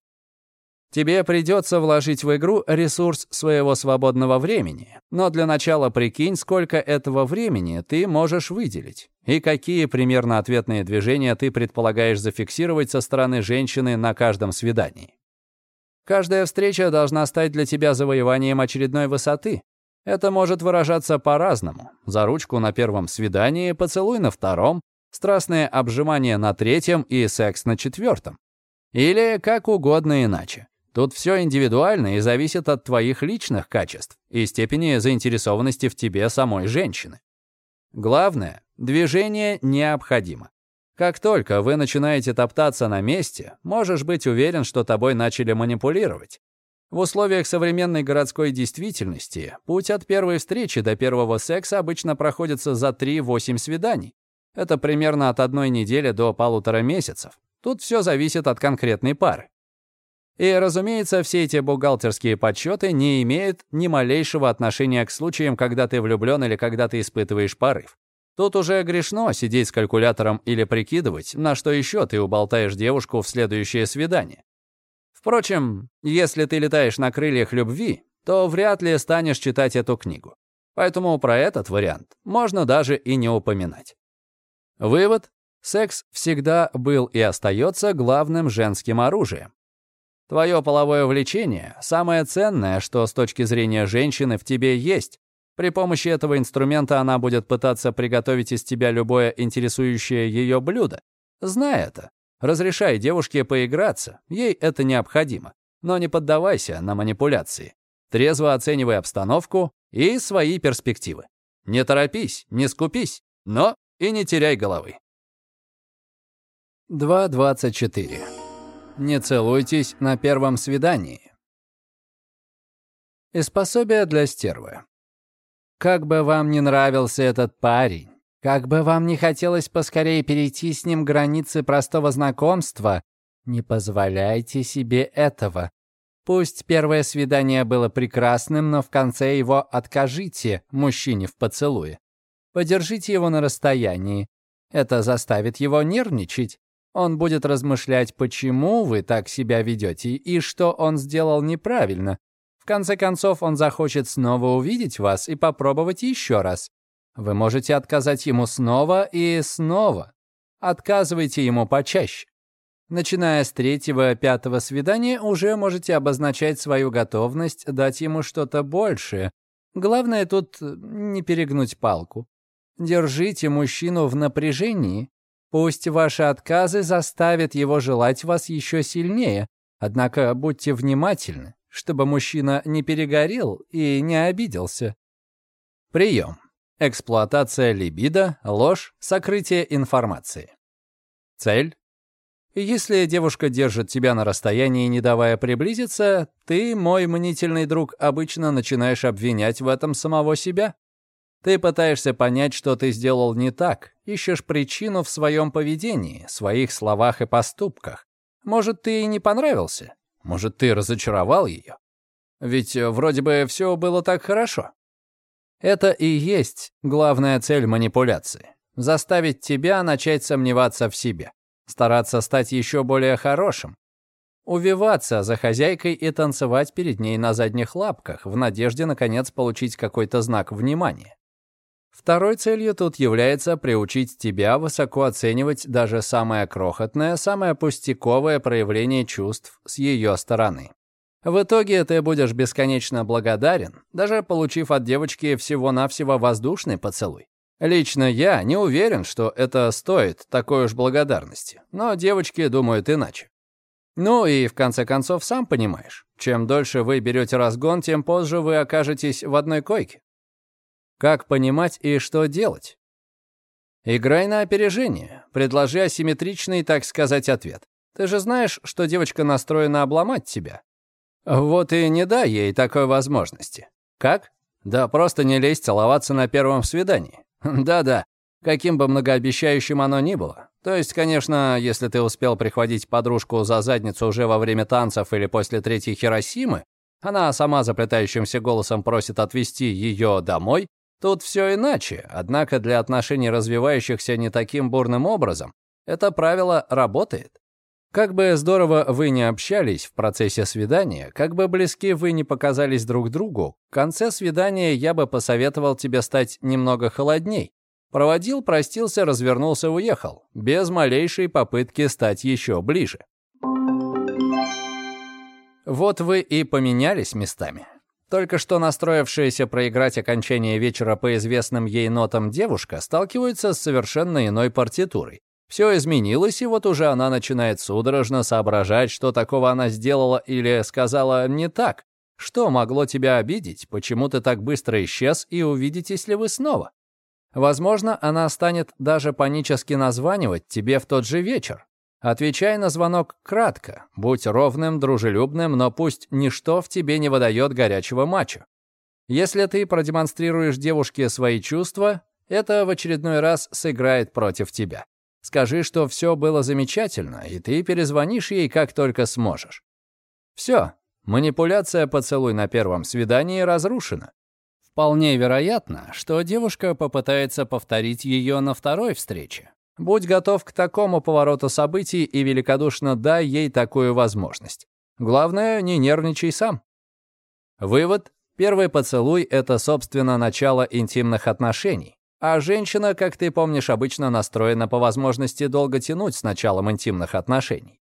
Тебе придется вложить в игру ресурс своего свободного времени, но для начала прикинь, сколько этого времени ты можешь выделить, и какие примерно ответные движения ты предполагаешь зафиксировать со стороны женщины на каждом свидании. Каждая встреча должна стать для тебя завоеванием очередной высоты. Это может выражаться по-разному. За ручку на первом свидании, поцелуй на втором, страстное обжимание на третьем и секс на четвертом. Или как угодно иначе. Тут все индивидуально и зависит от твоих личных качеств и степени заинтересованности в тебе самой женщины. Главное, движение необходимо. Как только вы начинаете топтаться на месте, можешь быть уверен, что тобой начали манипулировать. В условиях современной городской действительности путь от первой встречи до первого секса обычно проходится за 3-8 свиданий. Это примерно от одной недели до полутора месяцев. Тут все зависит от конкретной пары. И, разумеется, все эти бухгалтерские подсчеты не имеют ни малейшего отношения к случаям, когда ты влюблен или когда ты испытываешь порыв. Тут уже грешно сидеть с калькулятором или прикидывать, на что еще ты уболтаешь девушку в следующее свидание. Впрочем, если ты летаешь на крыльях любви, то вряд ли станешь читать эту книгу. Поэтому про этот вариант можно даже и не упоминать. Вывод. Секс всегда был и остается главным женским оружием. Твое половое влечение — самое ценное, что с точки зрения женщины в тебе есть. При помощи этого инструмента она будет пытаться приготовить из тебя любое интересующее ее блюдо. Знай это. Разрешай девушке поиграться, ей это необходимо. Но не поддавайся на манипуляции. Трезво оценивай обстановку и свои перспективы. Не торопись, не скупись, но и не теряй головы. 2.24 не целуйтесь на первом свидании. Из пособия для стервы. Как бы вам не нравился этот парень, как бы вам не хотелось поскорее перейти с ним границы простого знакомства, не позволяйте себе этого. Пусть первое свидание было прекрасным, но в конце его откажите мужчине в поцелуе. Подержите его на расстоянии. Это заставит его нервничать. Он будет размышлять, почему вы так себя ведете и что он сделал неправильно. В конце концов, он захочет снова увидеть вас и попробовать еще раз. Вы можете отказать ему снова и снова. Отказывайте ему почаще. Начиная с третьего-пятого свидания, уже можете обозначать свою готовность дать ему что-то большее. Главное тут не перегнуть палку. Держите мужчину в напряжении, Пусть ваши отказы заставят его желать вас еще сильнее, однако будьте внимательны, чтобы мужчина не перегорел и не обиделся. Прием. Эксплуатация либидо, ложь, сокрытие информации. Цель. Если девушка держит тебя на расстоянии, не давая приблизиться, ты, мой мнительный друг, обычно начинаешь обвинять в этом самого себя. Ты пытаешься понять, что ты сделал не так, ищешь причину в своем поведении, своих словах и поступках. Может, ты и не понравился? Может, ты разочаровал ее? Ведь э, вроде бы все было так хорошо. Это и есть главная цель манипуляции. Заставить тебя начать сомневаться в себе, стараться стать еще более хорошим, увиваться за хозяйкой и танцевать перед ней на задних лапках в надежде, наконец, получить какой-то знак внимания. Второй целью тут является приучить тебя высоко оценивать даже самое крохотное, самое пустяковое проявление чувств с ее стороны. В итоге ты будешь бесконечно благодарен, даже получив от девочки всего-навсего воздушный поцелуй. Лично я не уверен, что это стоит такой уж благодарности, но девочки думают иначе. Ну и в конце концов, сам понимаешь, чем дольше вы берете разгон, тем позже вы окажетесь в одной койке. Как понимать и что делать? Играй на опережение. Предложи асимметричный, так сказать, ответ. Ты же знаешь, что девочка настроена обломать тебя. Вот и не дай ей такой возможности. Как? Да просто не лезь целоваться на первом свидании. Да-да, каким бы многообещающим оно ни было. То есть, конечно, если ты успел прихватить подружку за задницу уже во время танцев или после третьей Хиросимы, она сама заплетающимся голосом просит отвезти ее домой, Тут все иначе, однако для отношений, развивающихся не таким бурным образом, это правило работает. Как бы здорово вы не общались в процессе свидания, как бы близки вы не показались друг другу, в конце свидания я бы посоветовал тебе стать немного холодней. Проводил, простился, развернулся, уехал, без малейшей попытки стать еще ближе. Вот вы и поменялись местами. Только что настроившаяся проиграть окончание вечера по известным ей нотам девушка сталкивается с совершенно иной партитурой. Все изменилось, и вот уже она начинает судорожно соображать, что такого она сделала или сказала не так. Что могло тебя обидеть? Почему ты так быстро исчез, и увидитесь ли вы снова? Возможно, она станет даже панически названивать тебе в тот же вечер. Отвечай на звонок кратко, будь ровным, дружелюбным, но пусть ничто в тебе не выдает горячего мачо. Если ты продемонстрируешь девушке свои чувства, это в очередной раз сыграет против тебя. Скажи, что все было замечательно, и ты перезвонишь ей, как только сможешь. Все, манипуляция поцелуй на первом свидании разрушена. Вполне вероятно, что девушка попытается повторить ее на второй встрече. Будь готов к такому повороту событий и великодушно дай ей такую возможность. Главное, не нервничай сам. Вывод. Первый поцелуй — это, собственно, начало интимных отношений. А женщина, как ты помнишь, обычно настроена по возможности долго тянуть с началом интимных отношений.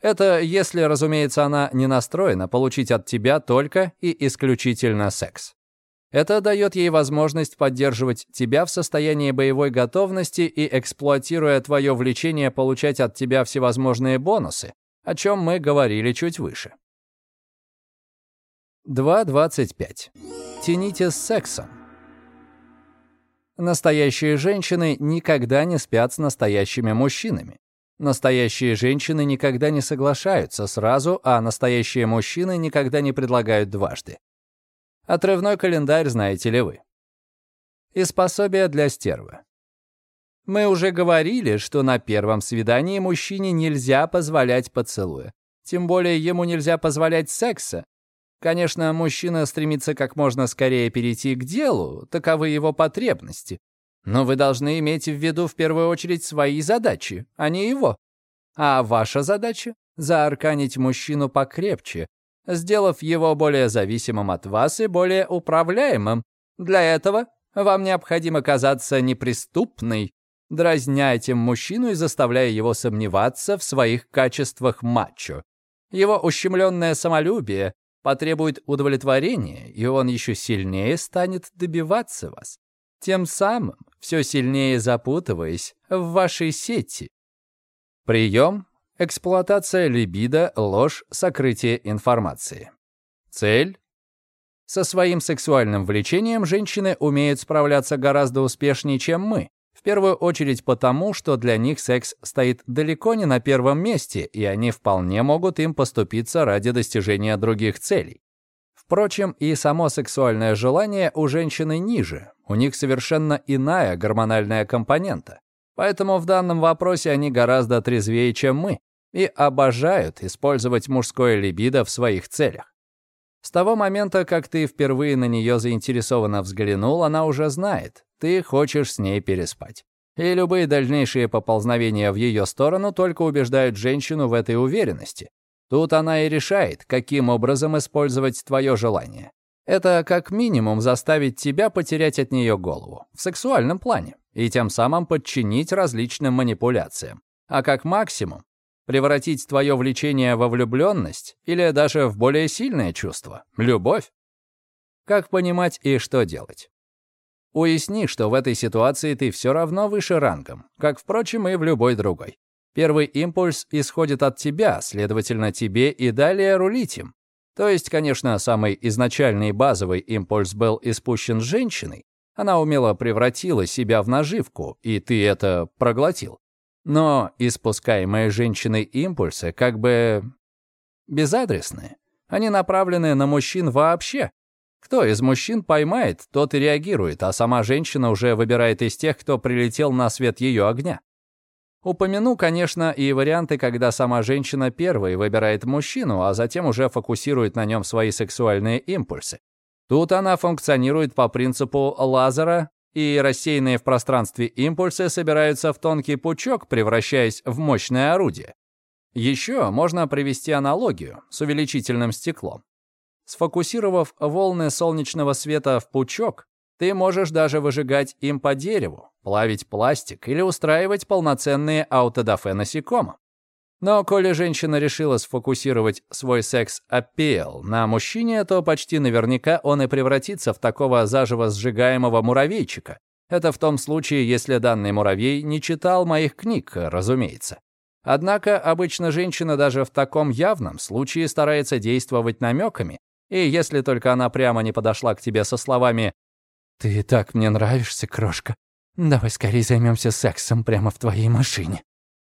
Это если, разумеется, она не настроена получить от тебя только и исключительно секс. Это дает ей возможность поддерживать тебя в состоянии боевой готовности и, эксплуатируя твое влечение, получать от тебя всевозможные бонусы, о чем мы говорили чуть выше. 2.25. Тяните с сексом. Настоящие женщины никогда не спят с настоящими мужчинами. Настоящие женщины никогда не соглашаются сразу, а настоящие мужчины никогда не предлагают дважды. Отрывной календарь знаете ли вы. Из пособия для стервы. Мы уже говорили, что на первом свидании мужчине нельзя позволять поцелуя. Тем более ему нельзя позволять секса. Конечно, мужчина стремится как можно скорее перейти к делу, таковы его потребности. Но вы должны иметь в виду в первую очередь свои задачи, а не его. А ваша задача — заарканить мужчину покрепче, сделав его более зависимым от вас и более управляемым. Для этого вам необходимо казаться неприступной, дразня этим мужчину и заставляя его сомневаться в своих качествах мачо. Его ущемленное самолюбие потребует удовлетворения, и он еще сильнее станет добиваться вас, тем самым все сильнее запутываясь в вашей сети. Прием Эксплуатация либидо, ложь, сокрытие информации. Цель? Со своим сексуальным влечением женщины умеют справляться гораздо успешнее, чем мы. В первую очередь потому, что для них секс стоит далеко не на первом месте, и они вполне могут им поступиться ради достижения других целей. Впрочем, и само сексуальное желание у женщины ниже, у них совершенно иная гормональная компонента. Поэтому в данном вопросе они гораздо трезвее, чем мы, и обожают использовать мужское либидо в своих целях. С того момента, как ты впервые на нее заинтересованно взглянул, она уже знает, ты хочешь с ней переспать. И любые дальнейшие поползновения в ее сторону только убеждают женщину в этой уверенности. Тут она и решает, каким образом использовать твое желание. Это как минимум заставить тебя потерять от нее голову в сексуальном плане и тем самым подчинить различным манипуляциям. А как максимум превратить твое влечение во влюбленность или даже в более сильное чувство — любовь. Как понимать и что делать? Уясни, что в этой ситуации ты все равно выше рангом, как, впрочем, и в любой другой. Первый импульс исходит от тебя, следовательно, тебе и далее рулить им. То есть, конечно, самый изначальный базовый импульс был испущен женщиной, она умело превратила себя в наживку, и ты это проглотил. Но испускаемые женщиной импульсы как бы безадресные. Они направлены на мужчин вообще. Кто из мужчин поймает, тот и реагирует, а сама женщина уже выбирает из тех, кто прилетел на свет ее огня. Упомяну, конечно, и варианты, когда сама женщина первой выбирает мужчину, а затем уже фокусирует на нем свои сексуальные импульсы. Тут она функционирует по принципу лазера и рассеянные в пространстве импульсы собираются в тонкий пучок, превращаясь в мощное орудие. Еще можно привести аналогию с увеличительным стеклом. Сфокусировав волны солнечного света в пучок, ты можешь даже выжигать им по дереву, плавить пластик или устраивать полноценные аутодафе насекомым. Но коли женщина решила сфокусировать свой секс-аппел на мужчине, то почти наверняка он и превратится в такого заживо сжигаемого муравейчика. Это в том случае, если данный муравей не читал моих книг, разумеется. Однако обычно женщина даже в таком явном случае старается действовать намеками, и если только она прямо не подошла к тебе со словами «Ты так мне нравишься, крошка, давай скорее займемся сексом прямо в твоей машине»,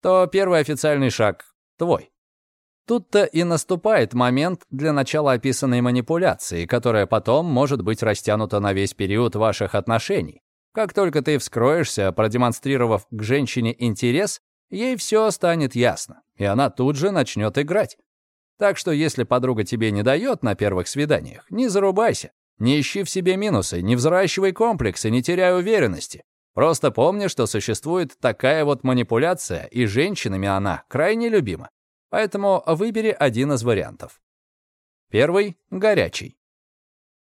то первый официальный шаг твой. Тут-то и наступает момент для начала описанной манипуляции, которая потом может быть растянута на весь период ваших отношений. Как только ты вскроешься, продемонстрировав к женщине интерес, ей все станет ясно, и она тут же начнет играть. Так что если подруга тебе не дает на первых свиданиях, не зарубайся, не ищи в себе минусы, не взращивай комплексы, не теряй уверенности. Просто помни, что существует такая вот манипуляция, и женщинами она крайне любима. Поэтому выбери один из вариантов. Первый — горячий.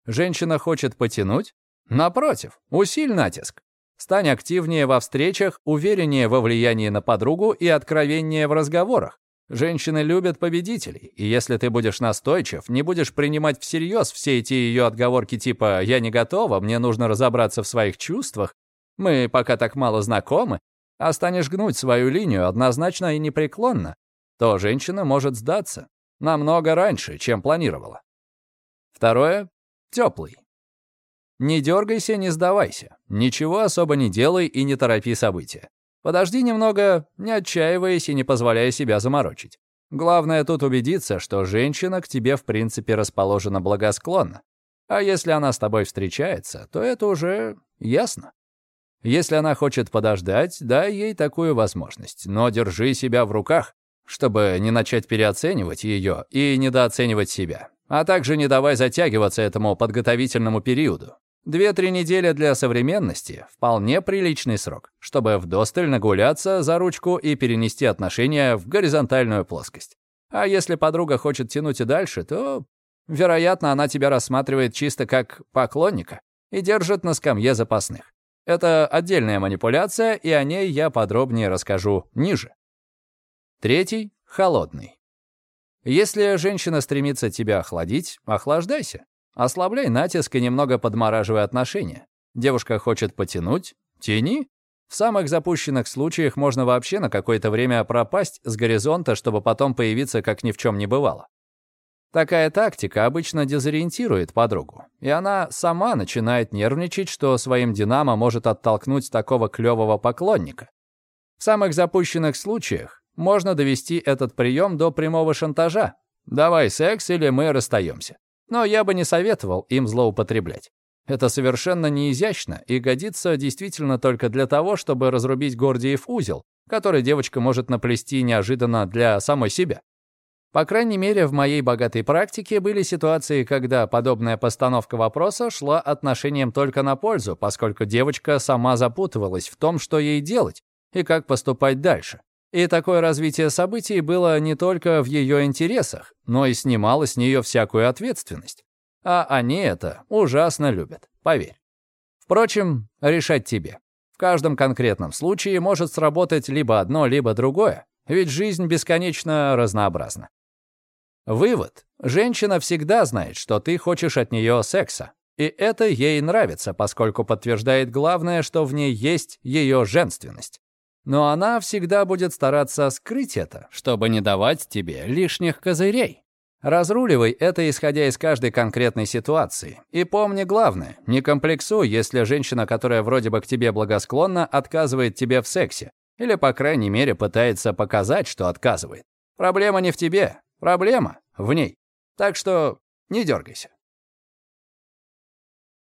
Женщина хочет потянуть? Напротив, усиль натиск. Стань активнее во встречах, увереннее во влиянии на подругу и откровеннее в разговорах. Женщины любят победителей, и если ты будешь настойчив, не будешь принимать всерьез все эти ее отговорки типа «я не готова, мне нужно разобраться в своих чувствах», мы пока так мало знакомы, а станешь гнуть свою линию однозначно и непреклонно, то женщина может сдаться намного раньше, чем планировала. Второе — теплый. Не дергайся, не сдавайся. Ничего особо не делай и не торопи события. Подожди немного, не отчаиваясь и не позволяя себя заморочить. Главное тут убедиться, что женщина к тебе в принципе расположена благосклонно. А если она с тобой встречается, то это уже ясно. Если она хочет подождать, дай ей такую возможность, но держи себя в руках, чтобы не начать переоценивать ее и недооценивать себя. А также не давай затягиваться этому подготовительному периоду. Две-три недели для современности — вполне приличный срок, чтобы вдосталь нагуляться за ручку и перенести отношения в горизонтальную плоскость. А если подруга хочет тянуть и дальше, то, вероятно, она тебя рассматривает чисто как поклонника и держит на скамье запасных. Это отдельная манипуляция, и о ней я подробнее расскажу ниже. Третий — холодный. Если женщина стремится тебя охладить, охлаждайся. Ослабляй натиск и немного подмораживай отношения. Девушка хочет потянуть — тяни. В самых запущенных случаях можно вообще на какое-то время пропасть с горизонта, чтобы потом появиться, как ни в чем не бывало. Такая тактика обычно дезориентирует подругу, и она сама начинает нервничать, что своим «Динамо» может оттолкнуть такого клевого поклонника. В самых запущенных случаях можно довести этот прием до прямого шантажа. «Давай секс, или мы расстаемся». Но я бы не советовал им злоупотреблять. Это совершенно неизящно и годится действительно только для того, чтобы разрубить Гордиев узел, который девочка может наплести неожиданно для самой себя. По крайней мере, в моей богатой практике были ситуации, когда подобная постановка вопроса шла отношением только на пользу, поскольку девочка сама запутывалась в том, что ей делать и как поступать дальше. И такое развитие событий было не только в ее интересах, но и снимало с нее всякую ответственность. А они это ужасно любят, поверь. Впрочем, решать тебе. В каждом конкретном случае может сработать либо одно, либо другое, ведь жизнь бесконечно разнообразна. Вывод. Женщина всегда знает, что ты хочешь от нее секса. И это ей нравится, поскольку подтверждает главное, что в ней есть ее женственность. Но она всегда будет стараться скрыть это, чтобы не давать тебе лишних козырей. Разруливай это, исходя из каждой конкретной ситуации. И помни главное, не комплексуй, если женщина, которая вроде бы к тебе благосклонна, отказывает тебе в сексе. Или, по крайней мере, пытается показать, что отказывает. Проблема не в тебе, Проблема в ней. Так что не дергайся.